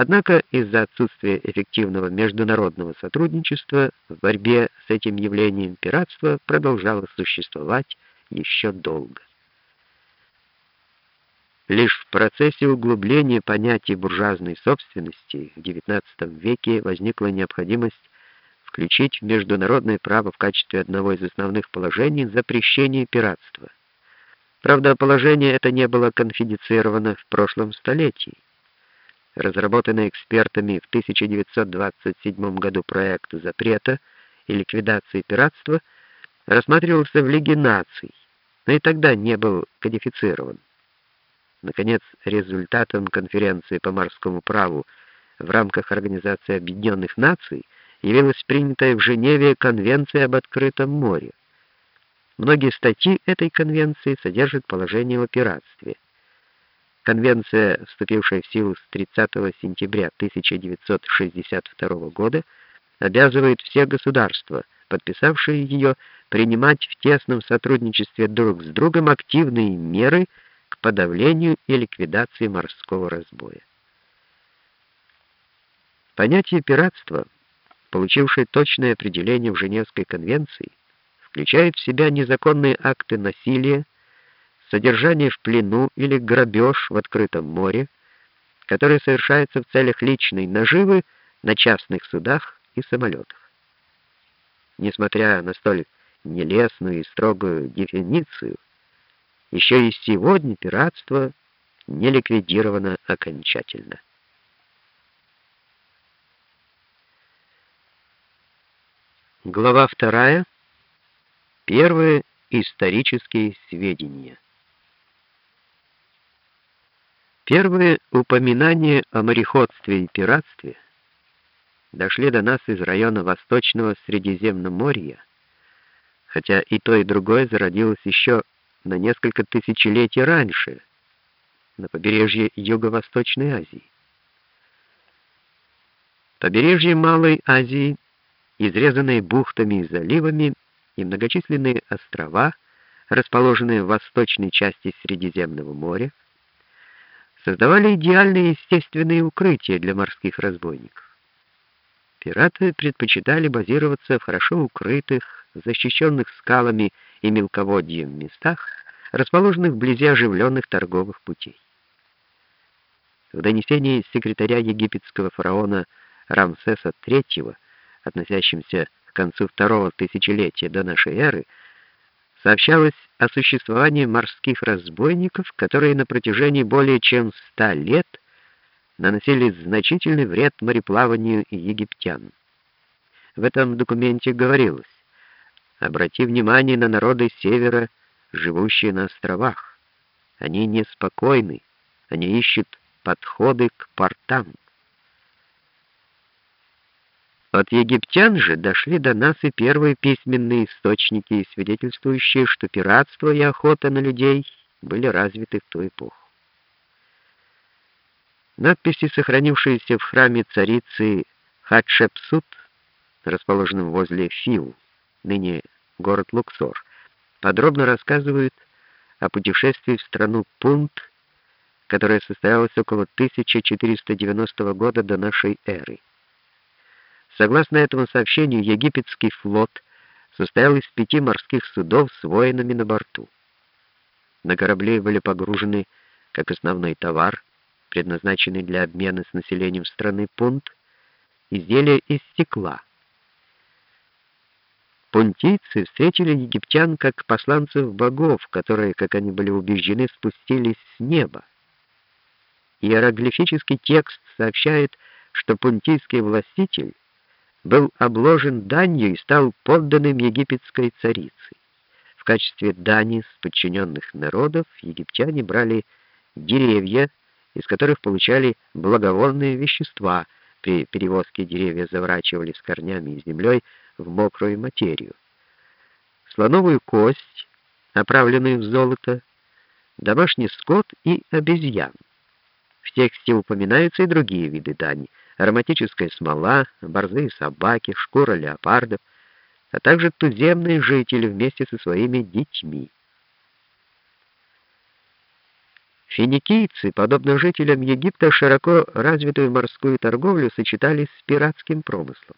Однако из-за отсутствия эффективного международного сотрудничества в борьбе с этим явлением пиратство продолжало существовать еще долго. Лишь в процессе углубления понятия буржуазной собственности в XIX веке возникла необходимость включить в международное право в качестве одного из основных положений запрещение пиратства. Правда, положение это не было конфиденцировано в прошлом столетии. Разработанный экспертами в 1927 году проект запрета и ликвидации пиратства рассматривался в Лиге наций, но и тогда не был кодифицирован. Наконец, результатом конференции по морскому праву в рамках Организации Объединенных Наций явилась принятая в Женеве Конвенция об открытом море. Многие статьи этой конвенции содержат положение о пиратстве. Конвенция, вступившая в силу с 30 сентября 1962 года, обязывает все государства, подписавшие ее, принимать в тесном сотрудничестве друг с другом активные меры к подавлению и ликвидации морского разбоя. Понятие пиратства, получившее точное определение в Женевской конвенции, включает в себя незаконные акты насилия, содержание в плену или грабеж в открытом море, которые совершаются в целях личной наживы на частных судах и самолетах. Несмотря на столь нелестную и строгую дефиницию, еще и сегодня пиратство не ликвидировано окончательно. Глава вторая. Первые исторические сведения. Первые упоминания о мореходстве и пиратстве дошли до нас из района Восточного Средиземноморья, хотя и то, и другое зародилось еще на несколько тысячелетий раньше, на побережье Юго-Восточной Азии. Побережье Малой Азии, изрезанное бухтами и заливами, и многочисленные острова, расположенные в восточной части Средиземного моря, создавали идеальные естественные укрытия для морских разбойников. Пираты предпочитали базироваться в хорошо укрытых, защищенных скалами и мелководьем местах, расположенных вблизи оживленных торговых путей. В донесении секретаря египетского фараона Рамсеса III, относящемся к концу второго тысячелетия до нашей эры, сообщалось о существовании морских разбойников, которые на протяжении более чем ста лет наносили значительный вред мореплаванию египтян. В этом документе говорилось: Обрати внимание на народы севера, живущие на островах. Они неспокойны, они ищут подходы к портам. От египтян же дошли до нас и первые письменные источники, свидетельствующие, что пиратство и охота на людей были развиты в ту эпоху. Надписи, сохранившиеся в храме царицы Хатшепсут, расположенном возле Фиу, ныне город Луксор, подробно рассказывают о путешествии в страну Пунт, которое состоялось около 1490 года до нашей эры. Согласно этому сообщению, египетский флот состоял из пяти морских судов с воинами на борту. На корабли были погружены как основной товар, предназначенный для обмена с населением страны Пунт, изделия из стекла, Понтийцы встретили египтян как посланцев богов, которые, как они были убеждены, спустились с неба. Иероглифический текст сообщает, что понтийский властитель был обложен данью и стал подданным египетской царицы. В качестве дани с подчиненных народов египтяне брали деревья, из которых получали благовонные вещества. При перевозке деревья заворачивали с корнями и землей в мокрую материю. Слоновую кость, оправленную в золото, домашний скот и обезьян. В тексте упоминаются и другие виды дани: ароматическая смола, борзые собаки, шкура леопардов, а также туземные жители вместе со своими детьми. Финикийцы, подобно жителям Египта, широко развитую морскую торговлю сочетали с пиратским промыслом.